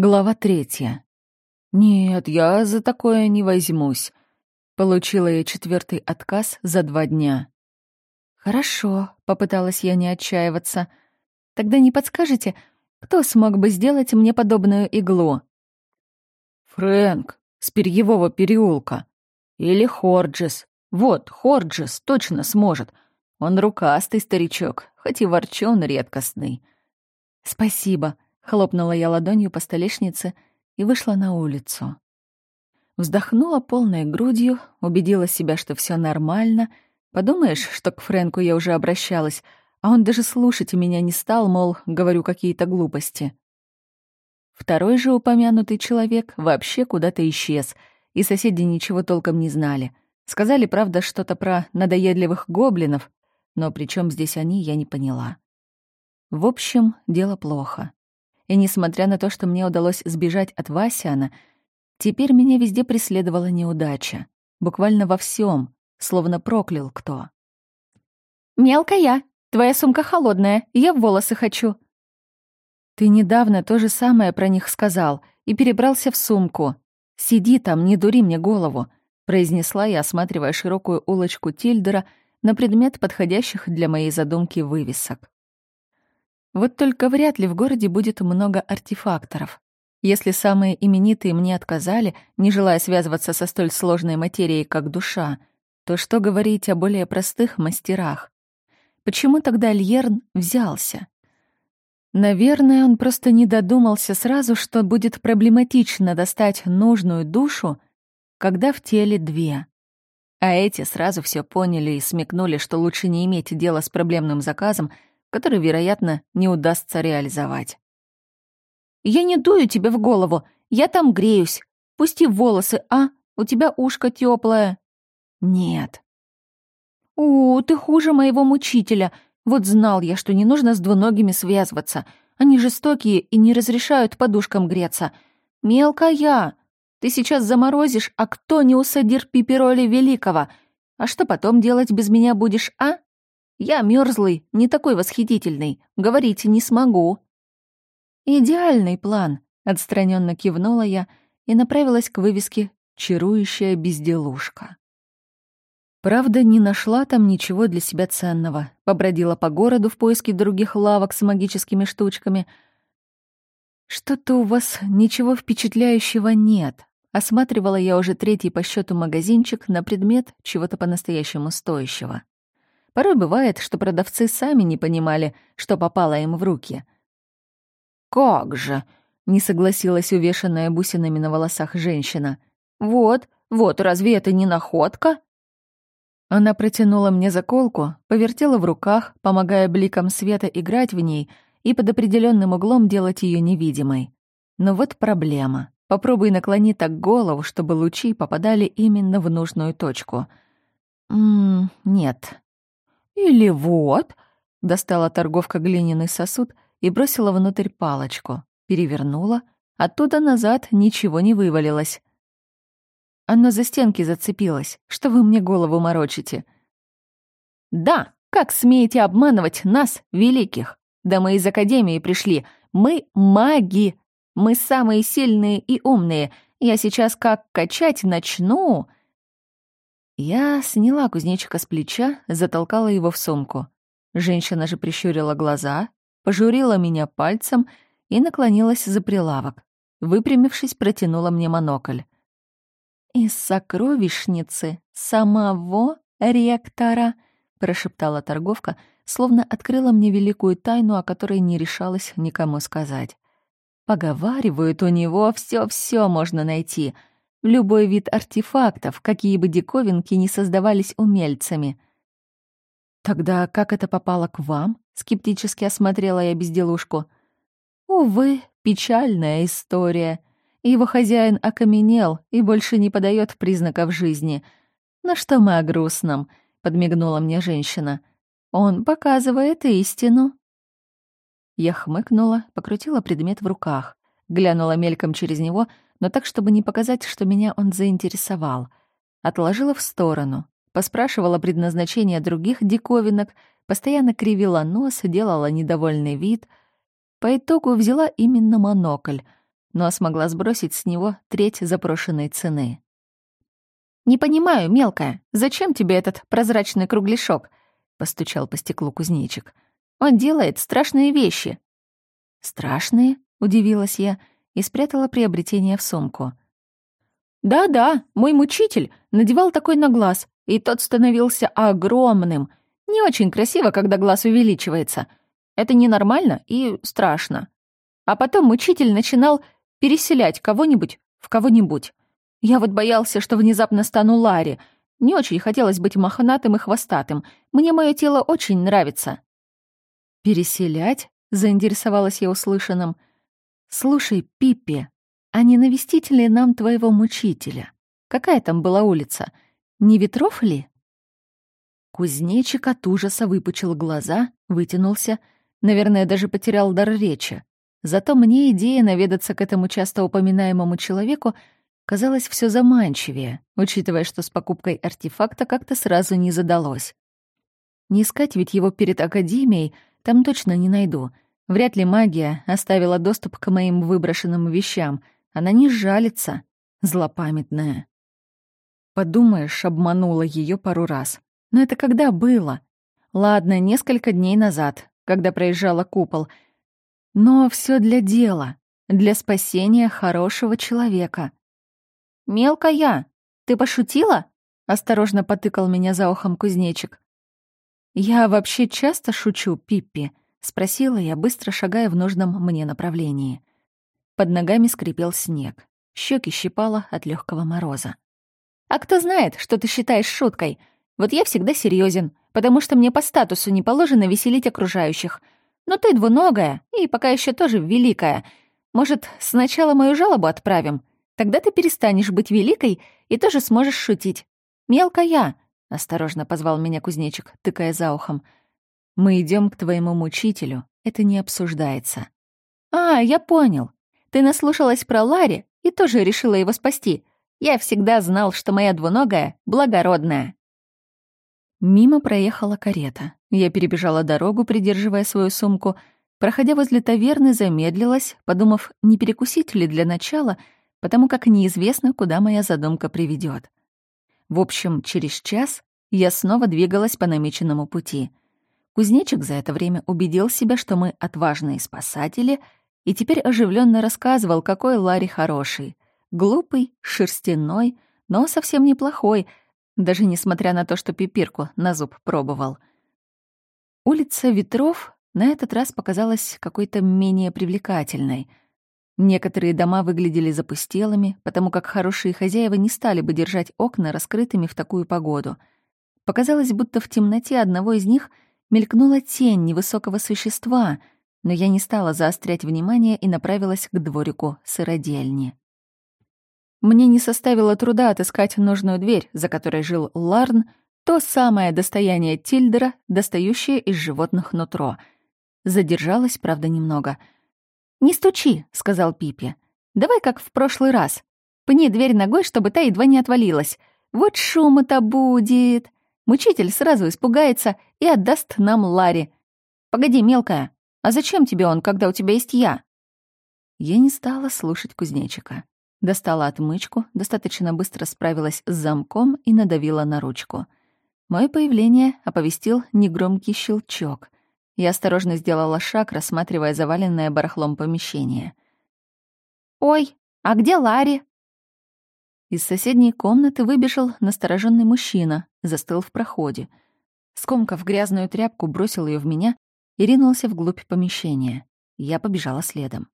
Глава третья. «Нет, я за такое не возьмусь». Получила я четвертый отказ за два дня. «Хорошо», — попыталась я не отчаиваться. «Тогда не подскажете, кто смог бы сделать мне подобную иглу?» «Фрэнк, с Перьевого переулка. Или Хорджес. Вот, Хорджес точно сможет. Он рукастый старичок, хоть и ворчон редкостный». «Спасибо», Хлопнула я ладонью по столешнице и вышла на улицу. Вздохнула полной грудью, убедила себя, что все нормально. Подумаешь, что к Фрэнку я уже обращалась, а он даже слушать меня не стал, мол, говорю какие-то глупости. Второй же упомянутый человек вообще куда-то исчез, и соседи ничего толком не знали. Сказали, правда, что-то про надоедливых гоблинов, но при чем здесь они, я не поняла. В общем, дело плохо. И несмотря на то, что мне удалось сбежать от Васяна, теперь меня везде преследовала неудача. Буквально во всем, словно проклял кто. «Мелкая, твоя сумка холодная, я в волосы хочу». «Ты недавно то же самое про них сказал и перебрался в сумку. Сиди там, не дури мне голову», — произнесла я, осматривая широкую улочку Тильдера на предмет подходящих для моей задумки вывесок. Вот только вряд ли в городе будет много артефакторов. Если самые именитые мне отказали, не желая связываться со столь сложной материей, как душа, то что говорить о более простых мастерах? Почему тогда Льерн взялся? Наверное, он просто не додумался сразу, что будет проблематично достать нужную душу, когда в теле две. А эти сразу все поняли и смекнули, что лучше не иметь дела с проблемным заказом, который, вероятно, не удастся реализовать. «Я не дую тебе в голову, я там греюсь. Пусти волосы, а? У тебя ушко теплое. «Нет». «У, ты хуже моего мучителя. Вот знал я, что не нужно с двуногими связываться. Они жестокие и не разрешают подушкам греться. Мелкая, ты сейчас заморозишь, а кто не усадир Пипероли Великого? А что потом делать без меня будешь, а?» Я мёрзлый, не такой восхитительный, говорить не смогу». «Идеальный план», — отстраненно кивнула я и направилась к вывеске «Чарующая безделушка». Правда, не нашла там ничего для себя ценного. Побродила по городу в поиске других лавок с магическими штучками. «Что-то у вас ничего впечатляющего нет», Осматривала я уже третий по счету магазинчик на предмет чего-то по-настоящему стоящего. Порой бывает, что продавцы сами не понимали, что попало им в руки. «Как же!» — не согласилась увешанная бусинами на волосах женщина. «Вот, вот, разве это не находка?» Она протянула мне заколку, повертела в руках, помогая бликам света играть в ней и под определенным углом делать ее невидимой. Но вот проблема. Попробуй наклони так голову, чтобы лучи попадали именно в нужную точку. Ммм, нет, «Или вот», — достала торговка глиняный сосуд и бросила внутрь палочку, перевернула, оттуда назад ничего не вывалилось. Оно за стенки зацепилось. Что вы мне голову морочите? «Да, как смеете обманывать нас, великих? Да мы из Академии пришли. Мы маги. Мы самые сильные и умные. Я сейчас как качать начну...» Я сняла кузнечика с плеча, затолкала его в сумку. Женщина же прищурила глаза, пожурила меня пальцем и наклонилась за прилавок. Выпрямившись, протянула мне монокль. «Из сокровищницы самого ректора», — прошептала торговка, словно открыла мне великую тайну, о которой не решалась никому сказать. «Поговаривают, у него все-все можно найти», — любой вид артефактов, какие бы диковинки ни создавались умельцами. «Тогда как это попало к вам?» — скептически осмотрела я безделушку. «Увы, печальная история. Его хозяин окаменел и больше не подает признаков жизни. Но что мы о грустном?» — подмигнула мне женщина. «Он показывает истину». Я хмыкнула, покрутила предмет в руках, глянула мельком через него — но так, чтобы не показать, что меня он заинтересовал. Отложила в сторону, поспрашивала предназначение других диковинок, постоянно кривила нос, делала недовольный вид. По итогу взяла именно монокль, но смогла сбросить с него треть запрошенной цены. «Не понимаю, мелкая, зачем тебе этот прозрачный кругляшок?» — постучал по стеклу кузнечик. «Он делает страшные вещи». «Страшные?» — удивилась я и спрятала приобретение в сумку. «Да-да, мой мучитель надевал такой на глаз, и тот становился огромным. Не очень красиво, когда глаз увеличивается. Это ненормально и страшно. А потом мучитель начинал переселять кого-нибудь в кого-нибудь. Я вот боялся, что внезапно стану Ларри. Не очень хотелось быть мохнатым и хвостатым. Мне мое тело очень нравится». «Переселять?» — заинтересовалась я услышанным. «Слушай, Пиппи, а не навестить ли нам твоего мучителя? Какая там была улица? Не ветров ли?» Кузнечик от ужаса выпучил глаза, вытянулся, наверное, даже потерял дар речи. Зато мне идея наведаться к этому часто упоминаемому человеку казалась все заманчивее, учитывая, что с покупкой артефакта как-то сразу не задалось. Не искать ведь его перед Академией там точно не найду. Вряд ли магия оставила доступ к моим выброшенным вещам. Она не жалится, злопамятная. Подумаешь, обманула ее пару раз. Но это когда было? Ладно, несколько дней назад, когда проезжала купол. Но все для дела, для спасения хорошего человека. «Мелкая, ты пошутила?» — осторожно потыкал меня за ухом кузнечик. «Я вообще часто шучу, Пиппи?» — спросила я, быстро шагая в нужном мне направлении. Под ногами скрипел снег. Щеки щипало от легкого мороза. «А кто знает, что ты считаешь шуткой? Вот я всегда серьезен, потому что мне по статусу не положено веселить окружающих. Но ты двуногая и пока еще тоже великая. Может, сначала мою жалобу отправим? Тогда ты перестанешь быть великой и тоже сможешь шутить. Мелкая!» — осторожно позвал меня кузнечик, тыкая за ухом. «Мы идем к твоему мучителю. Это не обсуждается». «А, я понял. Ты наслушалась про Ларри и тоже решила его спасти. Я всегда знал, что моя двуногая благородная». Мимо проехала карета. Я перебежала дорогу, придерживая свою сумку. Проходя возле таверны, замедлилась, подумав, не перекусить ли для начала — потому как неизвестно, куда моя задумка приведет. В общем, через час я снова двигалась по намеченному пути. Кузнечик за это время убедил себя, что мы отважные спасатели, и теперь оживленно рассказывал, какой Ларри хороший. Глупый, шерстяной, но совсем неплохой, даже несмотря на то, что пипирку на зуб пробовал. Улица Ветров на этот раз показалась какой-то менее привлекательной — Некоторые дома выглядели запустелыми, потому как хорошие хозяева не стали бы держать окна раскрытыми в такую погоду. Показалось, будто в темноте одного из них мелькнула тень невысокого существа, но я не стала заострять внимание и направилась к дворику сыродельни. Мне не составило труда отыскать нужную дверь, за которой жил Ларн, то самое достояние Тильдера, достающее из животных нутро. Задержалась, правда, немного — «Не стучи», — сказал Пипи. «Давай как в прошлый раз. Пни дверь ногой, чтобы та едва не отвалилась. Вот шума-то будет. Мучитель сразу испугается и отдаст нам Ларри. Погоди, мелкая, а зачем тебе он, когда у тебя есть я?» Я не стала слушать кузнечика. Достала отмычку, достаточно быстро справилась с замком и надавила на ручку. Мое появление оповестил негромкий щелчок — я осторожно сделала шаг, рассматривая заваленное барахлом помещение. «Ой, а где Ларри?» Из соседней комнаты выбежал настороженный мужчина, застыл в проходе. Скомкав грязную тряпку, бросил ее в меня и ринулся вглубь помещения. Я побежала следом.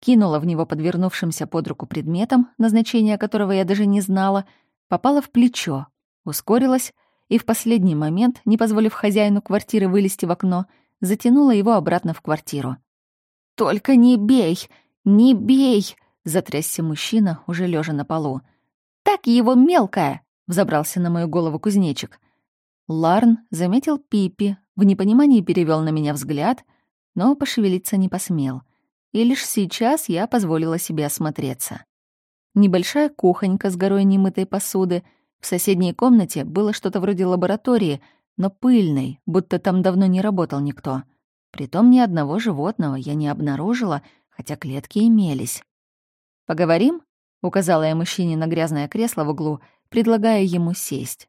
Кинула в него подвернувшимся под руку предметом, назначение которого я даже не знала, попала в плечо, ускорилась и в последний момент, не позволив хозяину квартиры вылезти в окно, затянула его обратно в квартиру. «Только не бей! Не бей!» — затрясся мужчина, уже лежа на полу. «Так его мелкая!» — взобрался на мою голову кузнечик. Ларн заметил Пипи, в непонимании перевел на меня взгляд, но пошевелиться не посмел. И лишь сейчас я позволила себе осмотреться. Небольшая кухонька с горой немытой посуды. В соседней комнате было что-то вроде лаборатории — но пыльной, будто там давно не работал никто. Притом ни одного животного я не обнаружила, хотя клетки имелись. «Поговорим?» — указала я мужчине на грязное кресло в углу, предлагая ему сесть.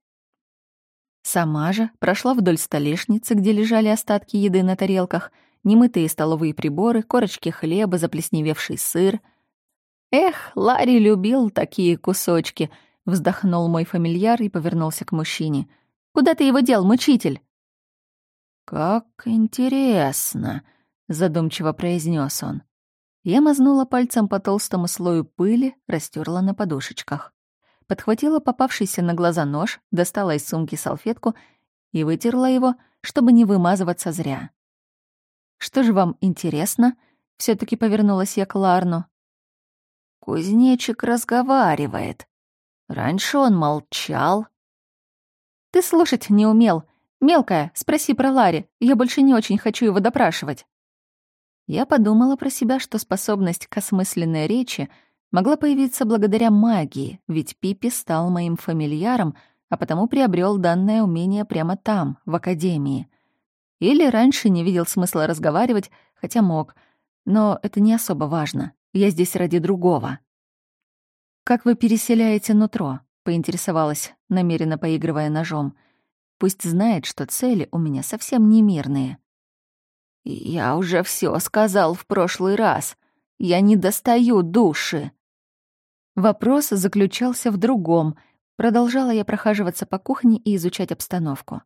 Сама же прошла вдоль столешницы, где лежали остатки еды на тарелках, немытые столовые приборы, корочки хлеба, заплесневевший сыр. «Эх, Ларри любил такие кусочки», — вздохнул мой фамильяр и повернулся к мужчине. «Куда ты его дел, мучитель?» «Как интересно», — задумчиво произнес он. Я мазнула пальцем по толстому слою пыли, растерла на подушечках. Подхватила попавшийся на глаза нож, достала из сумки салфетку и вытерла его, чтобы не вымазываться зря. «Что же вам интересно?» — все таки повернулась я к Ларну. «Кузнечик разговаривает. Раньше он молчал». «Ты слушать не умел. Мелкая, спроси про Ларри. Я больше не очень хочу его допрашивать». Я подумала про себя, что способность к осмысленной речи могла появиться благодаря магии, ведь Пипи стал моим фамильяром, а потому приобрел данное умение прямо там, в академии. Или раньше не видел смысла разговаривать, хотя мог. Но это не особо важно. Я здесь ради другого. «Как вы переселяете нутро?» — поинтересовалась, намеренно поигрывая ножом. «Пусть знает, что цели у меня совсем не мирные». «Я уже все сказал в прошлый раз. Я не достаю души». Вопрос заключался в другом. Продолжала я прохаживаться по кухне и изучать обстановку.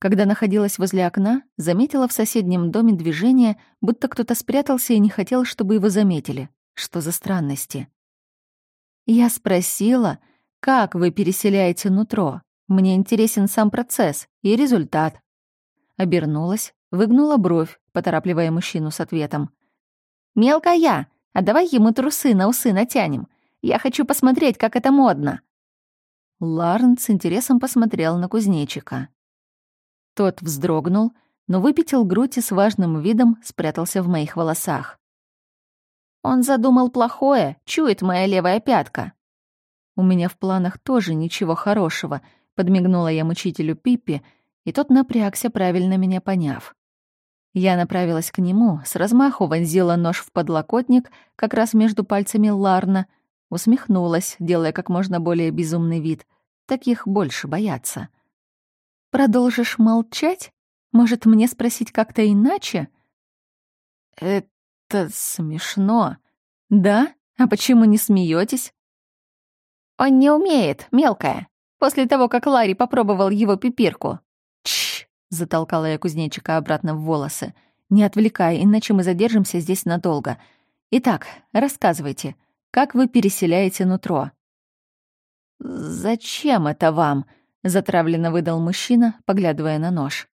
Когда находилась возле окна, заметила в соседнем доме движение, будто кто-то спрятался и не хотел, чтобы его заметили. Что за странности? Я спросила, как вы переселяете нутро. Мне интересен сам процесс и результат. Обернулась, Выгнула бровь, поторапливая мужчину с ответом. «Мелкая, а давай ему трусы на усы натянем. Я хочу посмотреть, как это модно». Ларн с интересом посмотрел на кузнечика. Тот вздрогнул, но выпятил грудь и с важным видом спрятался в моих волосах. «Он задумал плохое, чует моя левая пятка». «У меня в планах тоже ничего хорошего», — подмигнула я мучителю Пиппи, и тот напрягся, правильно меня поняв. Я направилась к нему, с размаху вонзила нож в подлокотник, как раз между пальцами Ларна, усмехнулась, делая как можно более безумный вид. Таких больше боятся. «Продолжишь молчать? Может, мне спросить как-то иначе?» «Это смешно». «Да? А почему не смеетесь? «Он не умеет, мелкая. После того, как Ларри попробовал его пипирку». Затолкала я кузнечика обратно в волосы. «Не отвлекай, иначе мы задержимся здесь надолго. Итак, рассказывайте, как вы переселяете нутро?» «Зачем это вам?» — затравленно выдал мужчина, поглядывая на нож.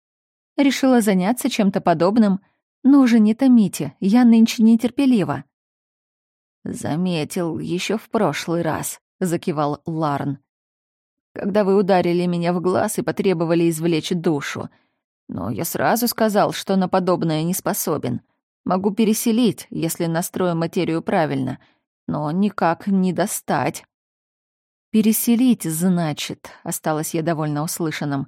«Решила заняться чем-то подобным. Ну уже не томите, я нынче нетерпелива». «Заметил еще в прошлый раз», — закивал Ларн. «Когда вы ударили меня в глаз и потребовали извлечь душу. Но я сразу сказал, что на подобное не способен. Могу переселить, если настрою материю правильно, но никак не достать. «Переселить, значит», — осталась я довольно услышанным.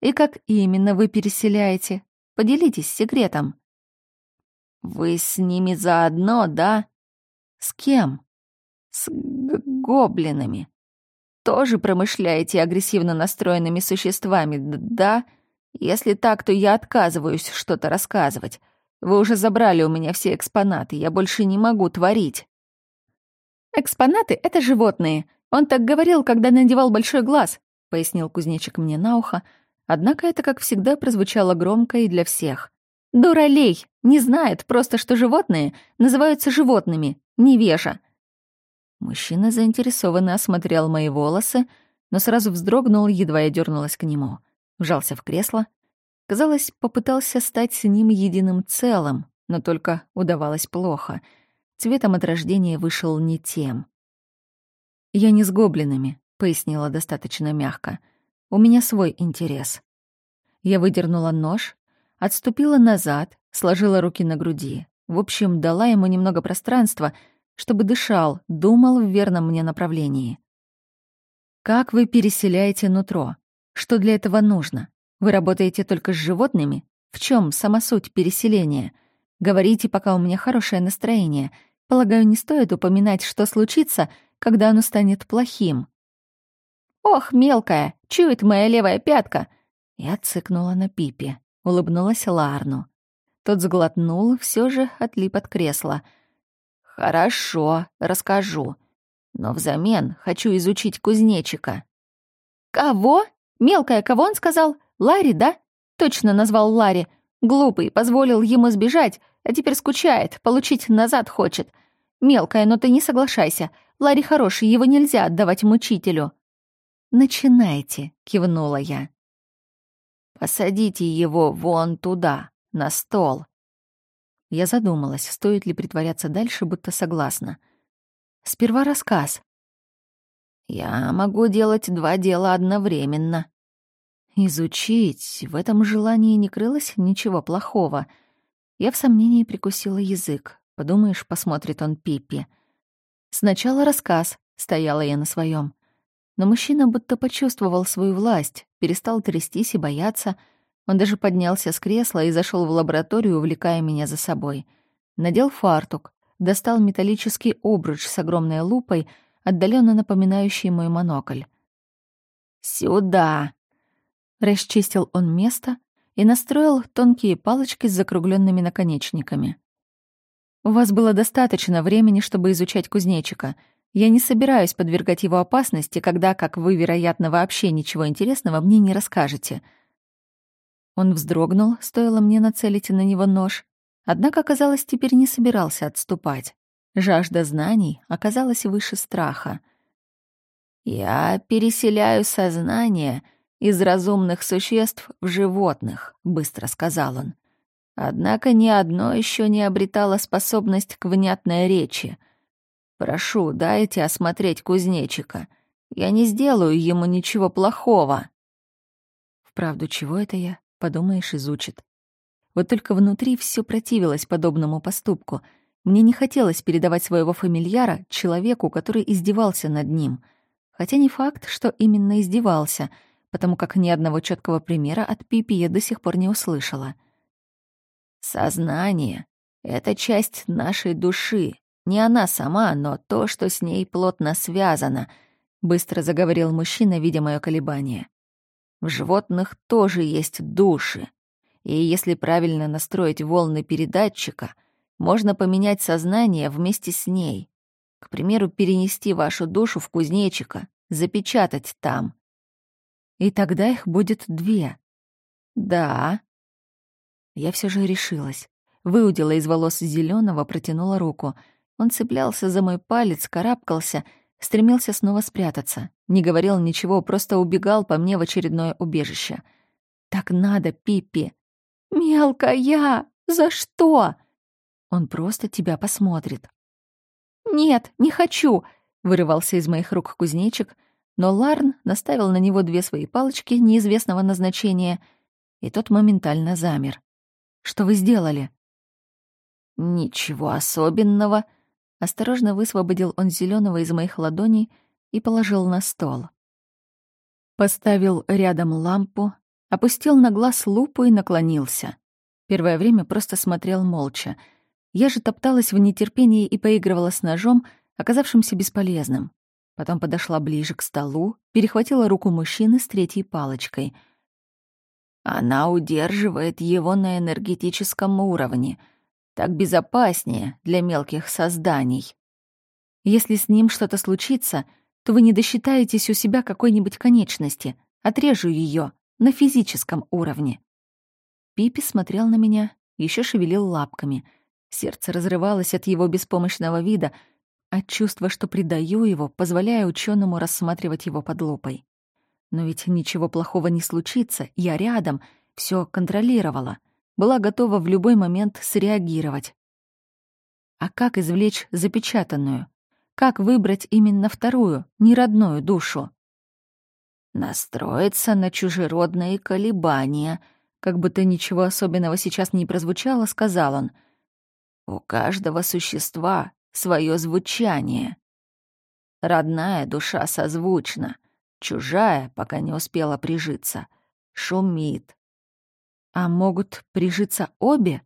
«И как именно вы переселяете? Поделитесь секретом». «Вы с ними заодно, да?» «С кем?» «С гоблинами. Тоже промышляете агрессивно настроенными существами, да?» Если так, то я отказываюсь что-то рассказывать. Вы уже забрали у меня все экспонаты, я больше не могу творить». «Экспонаты — это животные. Он так говорил, когда надевал большой глаз», — пояснил кузнечик мне на ухо. Однако это, как всегда, прозвучало громко и для всех. «Дуралей! Не знает просто, что животные называются животными. Невежа!» Мужчина заинтересованно осмотрел мои волосы, но сразу вздрогнул, едва я дернулась к нему вжался в кресло. Казалось, попытался стать с ним единым целым, но только удавалось плохо. Цветом от рождения вышел не тем. «Я не с гоблинами», — пояснила достаточно мягко. «У меня свой интерес». Я выдернула нож, отступила назад, сложила руки на груди. В общем, дала ему немного пространства, чтобы дышал, думал в верном мне направлении. «Как вы переселяете нутро?» Что для этого нужно? Вы работаете только с животными? В чем сама суть переселения? Говорите, пока у меня хорошее настроение. Полагаю, не стоит упоминать, что случится, когда оно станет плохим. «Ох, мелкая, чует моя левая пятка!» Я цыкнула на Пипи, улыбнулась Ларну. Тот сглотнул, все же отлип от кресла. «Хорошо, расскажу. Но взамен хочу изучить кузнечика». «Кого? Мелкая, кого он сказал? Ларри, да? Точно назвал Ларри. Глупый, позволил ему сбежать, а теперь скучает, получить назад хочет. Мелкая, но ты не соглашайся. Ларри хороший, его нельзя отдавать мучителю». «Начинайте», — кивнула я. «Посадите его вон туда, на стол». Я задумалась, стоит ли притворяться дальше, будто согласна. Сперва рассказ. «Я могу делать два дела одновременно». Изучить, в этом желании не крылось ничего плохого. Я в сомнении прикусила язык. Подумаешь, посмотрит он Пиппи. Сначала рассказ, стояла я на своем. Но мужчина будто почувствовал свою власть, перестал трястись и бояться. Он даже поднялся с кресла и зашел в лабораторию, увлекая меня за собой. Надел фартук, достал металлический обруч с огромной лупой, отдаленно напоминающий мой монокль. «Сюда!» Расчистил он место и настроил тонкие палочки с закругленными наконечниками. «У вас было достаточно времени, чтобы изучать кузнечика», я не собираюсь подвергать его опасности, когда, как вы, вероятно, вообще ничего интересного мне не расскажете. Он вздрогнул, стоило мне нацелить на него нож, однако, казалось, теперь не собирался отступать. Жажда знаний оказалась выше страха. «Я переселяю сознание из разумных существ в животных», — быстро сказал он. «Однако ни одно еще не обретало способность к внятной речи. Прошу, дайте осмотреть кузнечика. Я не сделаю ему ничего плохого. Вправду, чего это я? Подумаешь, изучит. Вот только внутри все противилось подобному поступку. Мне не хотелось передавать своего фамильяра человеку, который издевался над ним. Хотя не факт, что именно издевался, потому как ни одного четкого примера от Пипи я до сих пор не услышала. Сознание — это часть нашей души, не она сама, но то, что с ней плотно связано, быстро заговорил мужчина, видя моё колебание. В животных тоже есть души. И если правильно настроить волны передатчика, можно поменять сознание вместе с ней. К примеру, перенести вашу душу в кузнечика, запечатать там. И тогда их будет две. Да. Я все же решилась. Выудила из волос зеленого, протянула руку — он цеплялся за мой палец, карабкался, стремился снова спрятаться. Не говорил ничего, просто убегал по мне в очередное убежище. «Так надо, Пиппи!» «Мелкая! За что?» «Он просто тебя посмотрит». «Нет, не хочу!» — вырывался из моих рук кузнечик, но Ларн наставил на него две свои палочки неизвестного назначения, и тот моментально замер. «Что вы сделали?» «Ничего особенного», Осторожно высвободил он зеленого из моих ладоней и положил на стол. Поставил рядом лампу, опустил на глаз лупу и наклонился. Первое время просто смотрел молча. Я же топталась в нетерпении и поигрывала с ножом, оказавшимся бесполезным. Потом подошла ближе к столу, перехватила руку мужчины с третьей палочкой. Она удерживает его на энергетическом уровне — так безопаснее для мелких созданий. Если с ним что-то случится, то вы не досчитаетесь у себя какой-нибудь конечности. Отрежу ее на физическом уровне. Пипи смотрел на меня, еще шевелил лапками. Сердце разрывалось от его беспомощного вида, от чувства, что предаю его, позволяя ученому рассматривать его под лупой. Но ведь ничего плохого не случится, я рядом, все контролировала была готова в любой момент среагировать. А как извлечь запечатанную? Как выбрать именно вторую, неродную душу? Настроиться на чужеродные колебания, как будто ничего особенного сейчас не прозвучало, сказал он. У каждого существа свое звучание. Родная душа созвучна, чужая, пока не успела прижиться, шумит, а могут прижиться обе?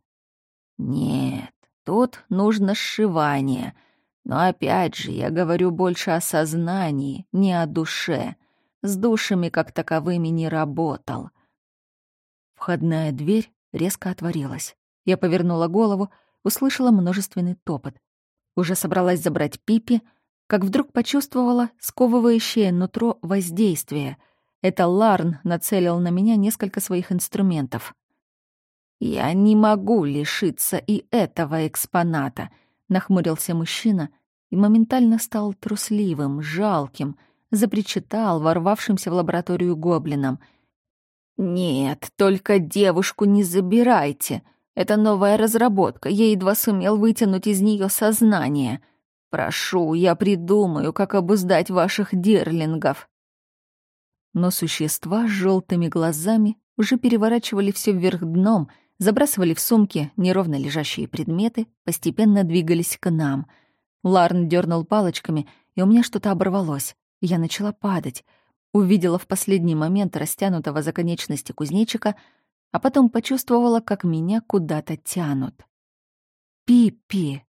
Нет, Тут нужно сшивание. Но опять же, я говорю больше о сознании, не о душе. С душами как таковыми не работал. Входная дверь резко отворилась. Я повернула голову, услышала множественный топот. Уже собралась забрать Пипи, как вдруг почувствовала сковывающее нутро воздействие. Это Ларн нацелил на меня несколько своих инструментов. «Я не могу лишиться и этого экспоната», — нахмурился мужчина и моментально стал трусливым, жалким, запричитал ворвавшимся в лабораторию гоблином. «Нет, только девушку не забирайте. Это новая разработка, я едва сумел вытянуть из нее сознание. Прошу, я придумаю, как обуздать ваших дерлингов». Но существа с желтыми глазами уже переворачивали все вверх дном — забрасывали в сумки неровно лежащие предметы, постепенно двигались к нам. Ларн дернул палочками, и у меня что-то оборвалось. Я начала падать. Увидела в последний момент растянутого за конечности кузнечика, а потом почувствовала, как меня куда-то тянут. «Пиппи!»